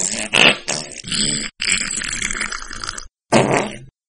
Amen.